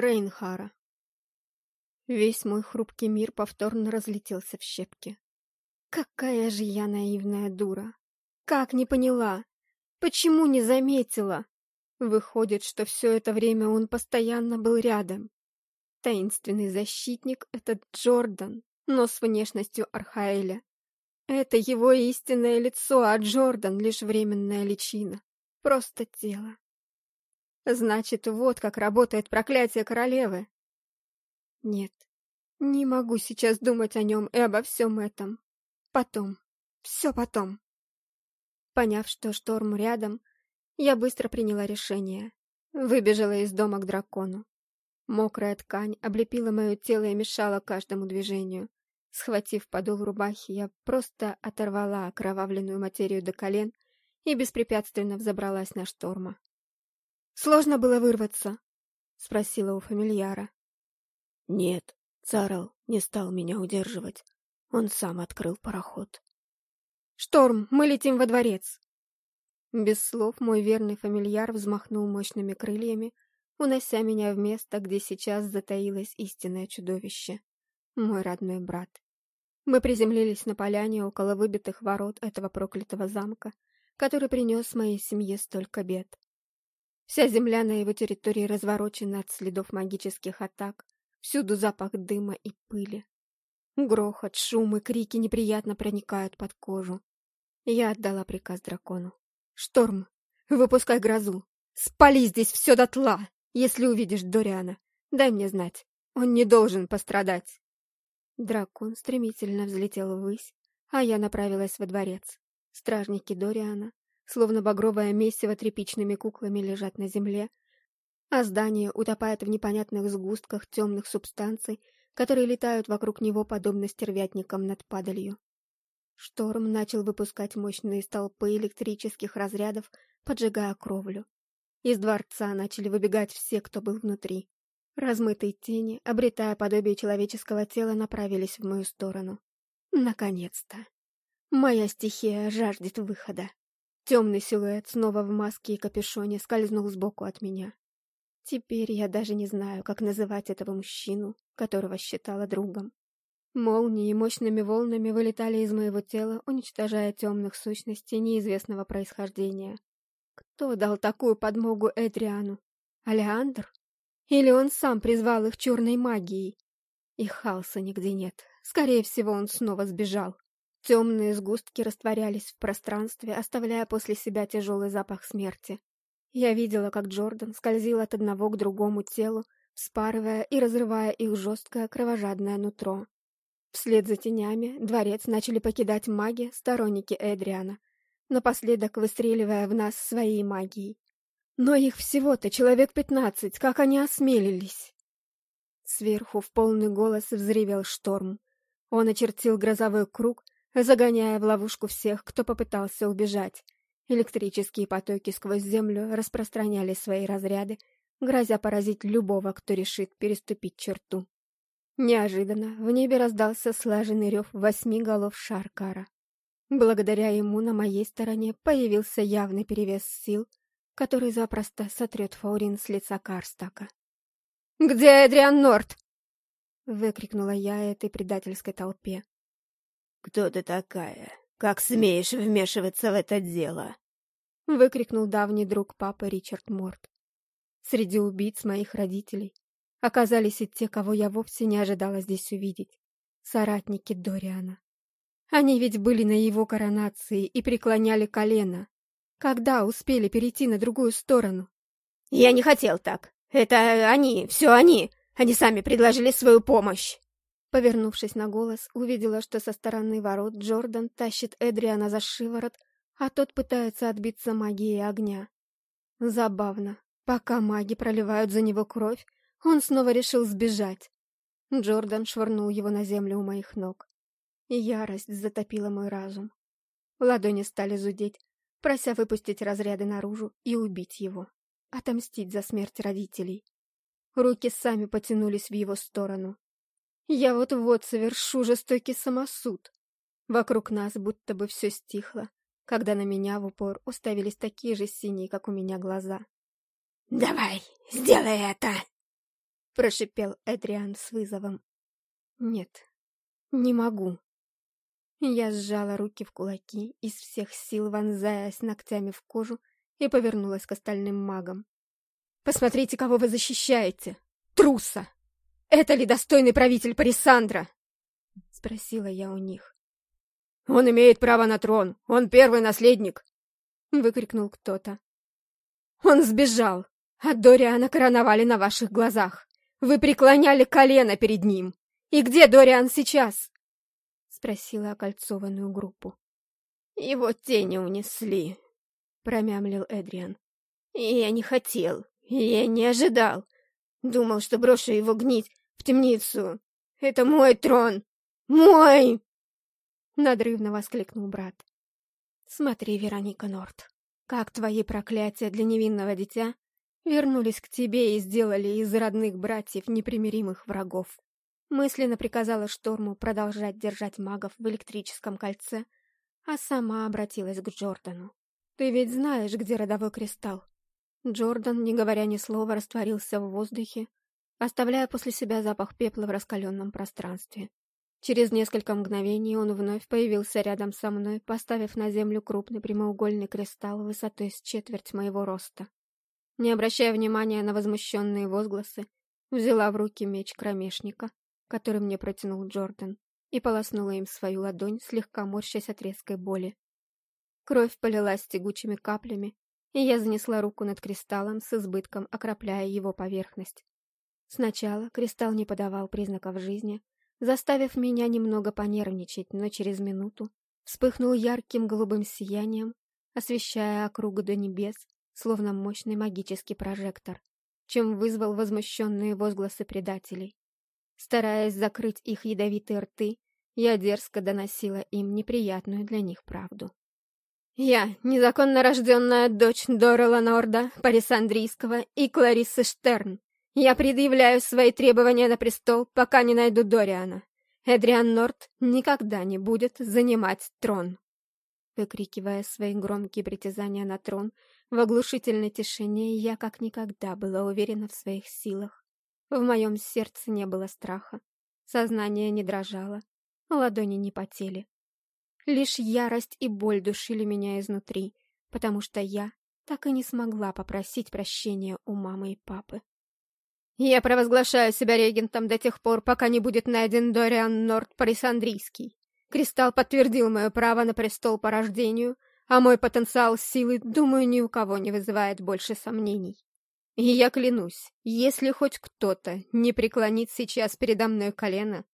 Рейнхара. Весь мой хрупкий мир повторно разлетелся в щепки. Какая же я наивная дура! Как не поняла? Почему не заметила? Выходит, что все это время он постоянно был рядом. Таинственный защитник — этот Джордан, но с внешностью Архаэля. Это его истинное лицо, а Джордан — лишь временная личина. Просто тело. Значит, вот как работает проклятие королевы. Нет, не могу сейчас думать о нем и обо всем этом. Потом. Все потом. Поняв, что шторм рядом, я быстро приняла решение. Выбежала из дома к дракону. Мокрая ткань облепила мое тело и мешала каждому движению. Схватив подол рубахи, я просто оторвала окровавленную материю до колен и беспрепятственно взобралась на шторма. Сложно было вырваться? — спросила у фамильяра. — Нет, Царл не стал меня удерживать. Он сам открыл пароход. — Шторм, мы летим во дворец! Без слов мой верный фамильяр взмахнул мощными крыльями, унося меня в место, где сейчас затаилось истинное чудовище. Мой родной брат. Мы приземлились на поляне около выбитых ворот этого проклятого замка, который принес моей семье столько бед. Вся земля на его территории разворочена от следов магических атак, всюду запах дыма и пыли. Грохот, шум и крики неприятно проникают под кожу. Я отдала приказ дракону. «Шторм, выпускай грозу! Спали здесь все дотла! Если увидишь Дориана, дай мне знать, он не должен пострадать!» Дракон стремительно взлетел ввысь, а я направилась во дворец. Стражники Дориана словно багровое месиво тряпичными куклами лежат на земле, а здание утопает в непонятных сгустках темных субстанций, которые летают вокруг него подобно стервятникам над падалью. Шторм начал выпускать мощные столпы электрических разрядов, поджигая кровлю. Из дворца начали выбегать все, кто был внутри. Размытые тени, обретая подобие человеческого тела, направились в мою сторону. Наконец-то! Моя стихия жаждет выхода. Темный силуэт снова в маске и капюшоне скользнул сбоку от меня. Теперь я даже не знаю, как называть этого мужчину, которого считала другом. Молнии мощными волнами вылетали из моего тела, уничтожая темных сущностей неизвестного происхождения. Кто дал такую подмогу Эдриану? Алеандр? Или он сам призвал их черной магией? И Халса нигде нет. Скорее всего, он снова сбежал. Темные сгустки растворялись в пространстве, оставляя после себя тяжелый запах смерти. Я видела, как Джордан скользил от одного к другому телу, спарывая и разрывая их жесткое кровожадное нутро. Вслед за тенями дворец начали покидать маги, сторонники Эдриана, напоследок выстреливая в нас своей магией. Но их всего-то человек пятнадцать, как они осмелились? Сверху в полный голос взревел шторм. Он очертил грозовой круг, загоняя в ловушку всех, кто попытался убежать. Электрические потоки сквозь землю распространяли свои разряды, грозя поразить любого, кто решит переступить черту. Неожиданно в небе раздался слаженный рев восьми голов Шаркара. Благодаря ему на моей стороне появился явный перевес сил, который запросто сотрет Фаурин с лица Карстака. «Где Эдриан Норт?» — выкрикнула я этой предательской толпе. «Кто ты такая? Как смеешь вмешиваться в это дело?» — выкрикнул давний друг папы Ричард Морт. Среди убийц моих родителей оказались и те, кого я вовсе не ожидала здесь увидеть. Соратники Дориана. Они ведь были на его коронации и преклоняли колено. Когда успели перейти на другую сторону? «Я не хотел так. Это они, все они. Они сами предложили свою помощь!» Повернувшись на голос, увидела, что со стороны ворот Джордан тащит Эдриана за шиворот, а тот пытается отбиться магией огня. Забавно. Пока маги проливают за него кровь, он снова решил сбежать. Джордан швырнул его на землю у моих ног. Ярость затопила мой разум. Ладони стали зудеть, прося выпустить разряды наружу и убить его. Отомстить за смерть родителей. Руки сами потянулись в его сторону. Я вот-вот совершу жестокий самосуд. Вокруг нас будто бы все стихло, когда на меня в упор уставились такие же синие, как у меня, глаза. «Давай, сделай это!» прошипел Эдриан с вызовом. «Нет, не могу». Я сжала руки в кулаки, из всех сил вонзаясь ногтями в кожу, и повернулась к остальным магам. «Посмотрите, кого вы защищаете! Труса! Это ли достойный правитель Парисандра?» Спросила я у них. «Он имеет право на трон! Он первый наследник!» Выкрикнул кто-то. «Он сбежал, а Дориана короновали на ваших глазах! Вы преклоняли колено перед ним! И где Дориан сейчас?» Спросила окольцованную группу. «Его тени унесли», — промямлил Эдриан. «Я не хотел, я не ожидал. Думал, что брошу его гнить в темницу. Это мой трон! Мой!» Надрывно воскликнул брат. «Смотри, Вероника Норт, как твои проклятия для невинного дитя вернулись к тебе и сделали из родных братьев непримиримых врагов». Мысленно приказала Шторму продолжать держать магов в электрическом кольце, а сама обратилась к Джордану. «Ты ведь знаешь, где родовой кристалл?» Джордан, не говоря ни слова, растворился в воздухе, оставляя после себя запах пепла в раскаленном пространстве. Через несколько мгновений он вновь появился рядом со мной, поставив на землю крупный прямоугольный кристалл высотой с четверть моего роста. Не обращая внимания на возмущенные возгласы, взяла в руки меч кромешника, который мне протянул Джордан, и полоснула им свою ладонь, слегка морщась от резкой боли. Кровь полилась тягучими каплями, и я занесла руку над кристаллом с избытком, окропляя его поверхность. Сначала кристалл не подавал признаков жизни, заставив меня немного понервничать, но через минуту вспыхнул ярким голубым сиянием, освещая округу до небес, словно мощный магический прожектор, чем вызвал возмущенные возгласы предателей. Стараясь закрыть их ядовитые рты, я дерзко доносила им неприятную для них правду. Я, незаконно рожденная дочь Дорела Норда, Парисандрийского и Клариссы Штерн. Я предъявляю свои требования на престол, пока не найду Дориана. Эдриан Норд никогда не будет занимать трон. Выкрикивая свои громкие притязания на трон, в оглушительной тишине я как никогда была уверена в своих силах. В моем сердце не было страха, сознание не дрожало, ладони не потели. Лишь ярость и боль душили меня изнутри, потому что я так и не смогла попросить прощения у мамы и папы. «Я провозглашаю себя регентом до тех пор, пока не будет найден Дориан Норт Парисандрийский. Кристалл подтвердил мое право на престол по рождению, а мой потенциал силы, думаю, ни у кого не вызывает больше сомнений. И я клянусь, если хоть кто-то не преклонит сейчас передо мной колено,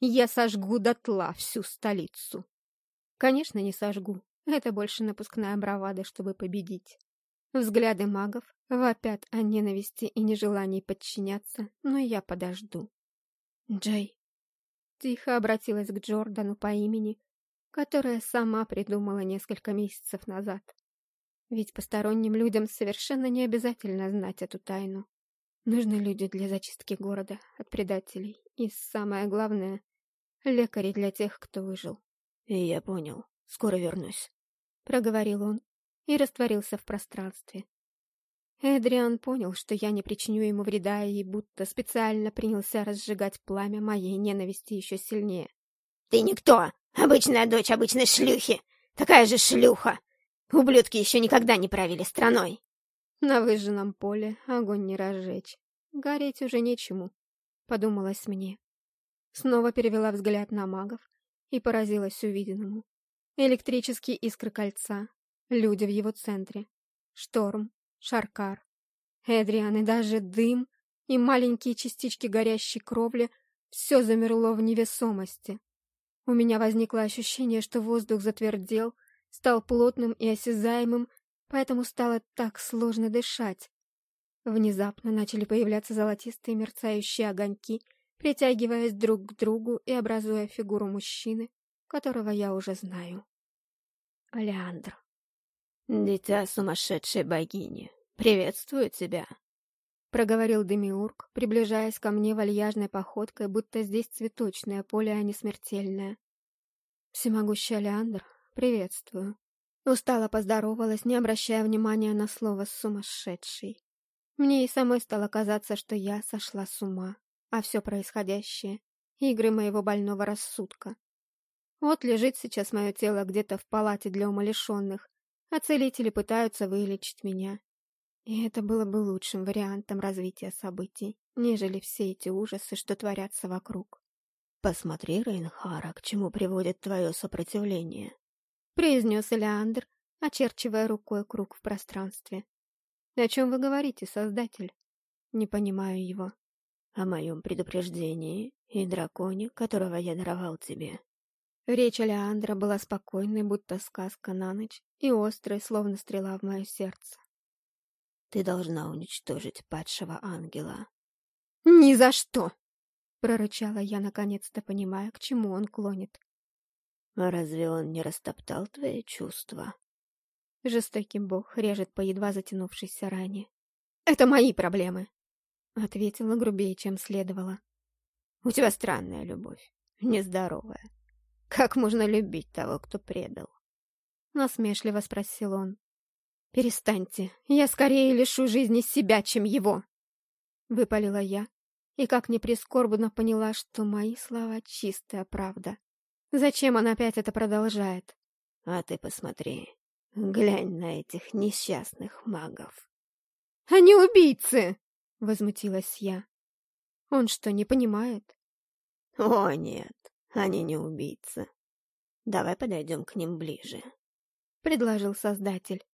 я сожгу дотла всю столицу». Конечно, не сожгу. Это больше напускная бравада, чтобы победить. Взгляды магов вопят о ненависти и нежелании подчиняться, но я подожду. Джей. Тихо обратилась к Джордану по имени, которое сама придумала несколько месяцев назад. Ведь посторонним людям совершенно не обязательно знать эту тайну. Нужны люди для зачистки города от предателей. И самое главное — лекари для тех, кто выжил. И я понял. Скоро вернусь. Проговорил он и растворился в пространстве. Эдриан понял, что я не причиню ему вреда, и будто специально принялся разжигать пламя моей ненависти еще сильнее. «Ты никто! Обычная дочь обычной шлюхи! Такая же шлюха! Ублюдки еще никогда не правили страной!» На выжженном поле огонь не разжечь. Гореть уже нечему, подумалось мне. Снова перевела взгляд на магов, и поразилась увиденному. Электрические искры кольца, люди в его центре, шторм, шаркар, Эдриан и даже дым и маленькие частички горящей кровли все замерло в невесомости. У меня возникло ощущение, что воздух затвердел, стал плотным и осязаемым, поэтому стало так сложно дышать. Внезапно начали появляться золотистые мерцающие огоньки, притягиваясь друг к другу и образуя фигуру мужчины, которого я уже знаю. Алеандр. «Дитя сумасшедшей богини, приветствую тебя!» Проговорил Демиург, приближаясь ко мне вальяжной походкой, будто здесь цветочное поле, а не смертельное. Всемогущий Алеандр, приветствую. Устало поздоровалась, не обращая внимания на слово «сумасшедший». Мне и самой стало казаться, что я сошла с ума, а все происходящее — игры моего больного рассудка. Вот лежит сейчас мое тело где-то в палате для умалишенных, а целители пытаются вылечить меня. И это было бы лучшим вариантом развития событий, нежели все эти ужасы, что творятся вокруг. «Посмотри, Рейнхара, к чему приводит твое сопротивление», — произнес Элеандр, очерчивая рукой круг в пространстве. «О чем вы говорите, Создатель?» «Не понимаю его». «О моем предупреждении и драконе, которого я даровал тебе». Речь Алеандра была спокойной, будто сказка на ночь, и острой, словно стрела в мое сердце. «Ты должна уничтожить падшего ангела». «Ни за что!» — прорычала я, наконец-то понимая, к чему он клонит. «А разве он не растоптал твои чувства?» Жестокий бог режет по едва затянувшейся ране. «Это мои проблемы!» — ответила грубее, чем следовало. «У тебя странная любовь, нездоровая. Как можно любить того, кто предал?» Насмешливо спросил он. «Перестаньте, я скорее лишу жизни себя, чем его!» Выпалила я, и как ни прискорбно поняла, что мои слова — чистая правда. Зачем он опять это продолжает? «А ты посмотри, Глянь на этих несчастных магов. «Они убийцы!» — возмутилась я. «Он что, не понимает?» «О, нет, они не убийцы. Давай подойдем к ним ближе», — предложил Создатель.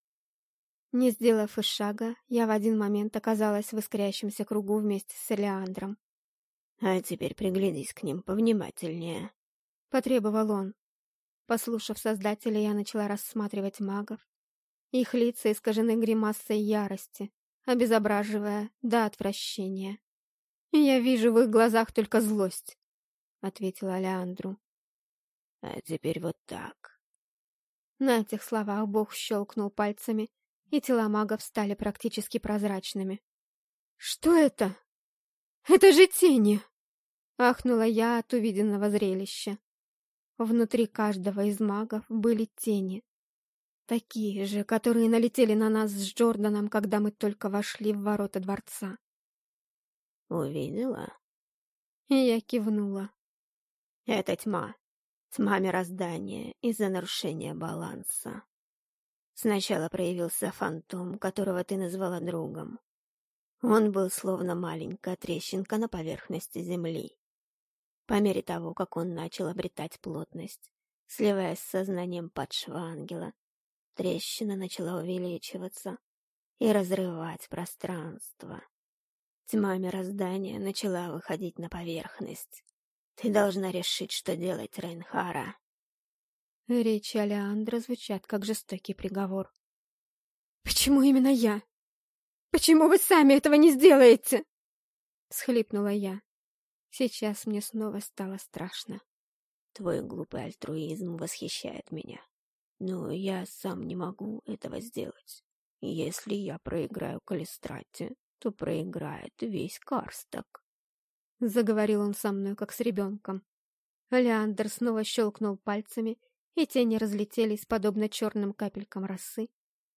Не сделав и шага, я в один момент оказалась в искрящемся кругу вместе с Элеандром. «А теперь приглядись к ним повнимательнее», — потребовал он. Послушав Создателя, я начала рассматривать магов. Их лица искажены гримасой ярости, обезображивая до отвращения. «Я вижу в их глазах только злость», — ответила Алеандру. «А теперь вот так». На этих словах Бог щелкнул пальцами, и тела магов стали практически прозрачными. «Что это? Это же тени!» — ахнула я от увиденного зрелища. Внутри каждого из магов были тени. Такие же, которые налетели на нас с Джорданом, когда мы только вошли в ворота дворца. «Увидела?» И я кивнула. «Это тьма. Тьма мироздания из-за нарушения баланса. Сначала проявился фантом, которого ты назвала другом. Он был словно маленькая трещинка на поверхности Земли. По мере того, как он начал обретать плотность, сливаясь с сознанием падшего ангела, трещина начала увеличиваться и разрывать пространство. Тьма мироздания начала выходить на поверхность. Ты должна решить, что делать, Рейнхара. Речи Алеандра звучат как жестокий приговор. «Почему именно я? Почему вы сами этого не сделаете?» — схлипнула я. Сейчас мне снова стало страшно. Твой глупый альтруизм восхищает меня. Но я сам не могу этого сделать. Если я проиграю Калистрате, то проиграет весь Карсток. Заговорил он со мной, как с ребенком. Леандр снова щелкнул пальцами, и тени разлетелись, подобно черным капелькам росы,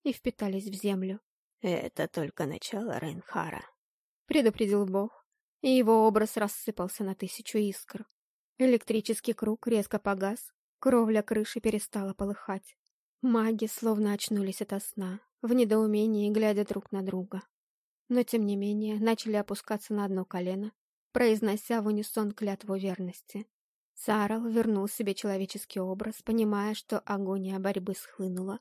и впитались в землю. «Это только начало Рейнхара», — предупредил Бог, и его образ рассыпался на тысячу искр. Электрический круг резко погас, кровля крыши перестала полыхать. Маги словно очнулись ото сна, в недоумении глядя друг на друга. Но, тем не менее, начали опускаться на одно колено, произнося в унисон клятву верности. Сарал вернул себе человеческий образ, понимая, что агония борьбы схлынула.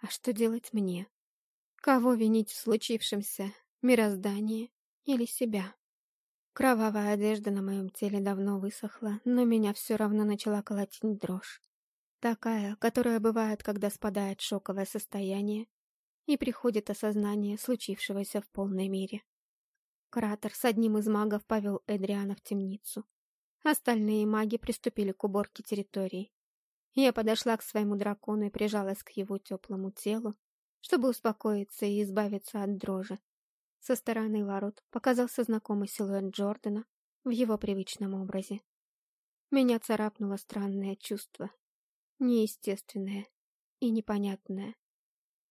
А что делать мне? Кого винить в случившемся? Мироздание или себя? Кровавая одежда на моем теле давно высохла, но меня все равно начала колотить дрожь. Такая, которая бывает, когда спадает шоковое состояние и приходит осознание случившегося в полной мере. Кратер с одним из магов повел Эдриана в темницу. Остальные маги приступили к уборке территории. Я подошла к своему дракону и прижалась к его теплому телу, чтобы успокоиться и избавиться от дрожи, со стороны ворот показался знакомый силуэт Джордана в его привычном образе. Меня царапнуло странное чувство, неестественное и непонятное.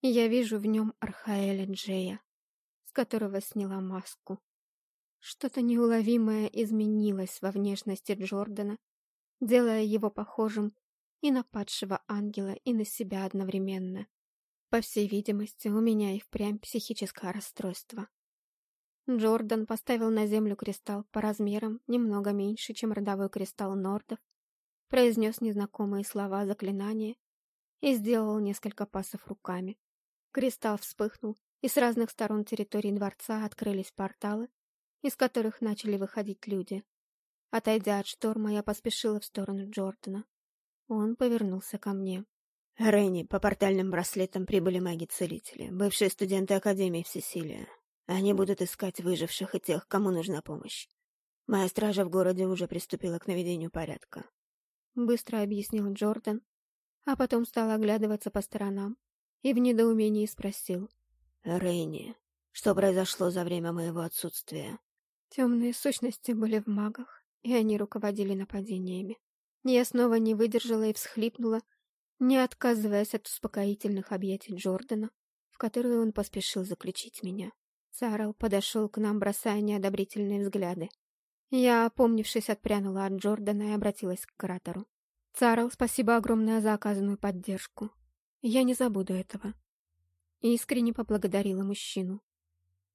Я вижу в нем Архаэля Джея. которого сняла маску. Что-то неуловимое изменилось во внешности Джордана, делая его похожим и на падшего ангела, и на себя одновременно. По всей видимости, у меня и впрямь психическое расстройство. Джордан поставил на землю кристалл по размерам немного меньше, чем родовой кристалл Нордов, произнес незнакомые слова заклинания и сделал несколько пасов руками. Кристалл вспыхнул, и с разных сторон территории дворца открылись порталы, из которых начали выходить люди. Отойдя от шторма, я поспешила в сторону Джордана. Он повернулся ко мне. «Ренни, по портальным браслетам прибыли маги-целители, бывшие студенты Академии Всесилия. Они будут искать выживших и тех, кому нужна помощь. Моя стража в городе уже приступила к наведению порядка. Быстро объяснил Джордан, а потом стал оглядываться по сторонам и в недоумении спросил. «Рейни, что произошло за время моего отсутствия?» Темные сущности были в магах, и они руководили нападениями. Я снова не выдержала и всхлипнула, не отказываясь от успокоительных объятий Джордана, в которые он поспешил заключить меня. Сарал подошел к нам, бросая неодобрительные взгляды. Я, опомнившись, отпрянула от Джордана и обратилась к кратеру. «Царл, спасибо огромное за оказанную поддержку. Я не забуду этого». Искренне поблагодарила мужчину.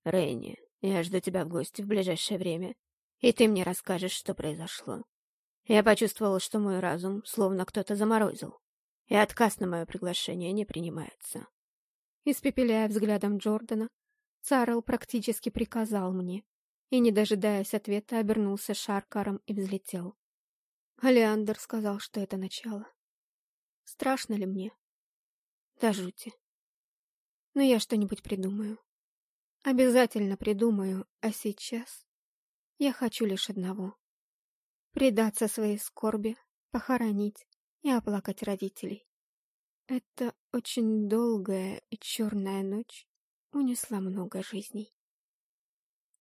«Рейни, я жду тебя в гости в ближайшее время, и ты мне расскажешь, что произошло. Я почувствовала, что мой разум словно кто-то заморозил, и отказ на мое приглашение не принимается». Испепеляя взглядом Джордана, Царл практически приказал мне, и, не дожидаясь ответа, обернулся шаркаром и взлетел. Алиандр сказал, что это начало. Страшно ли мне? Да жути. Но я что-нибудь придумаю. Обязательно придумаю, а сейчас я хочу лишь одного. Предаться своей скорби, похоронить и оплакать родителей. Это очень долгая и черная ночь унесла много жизней.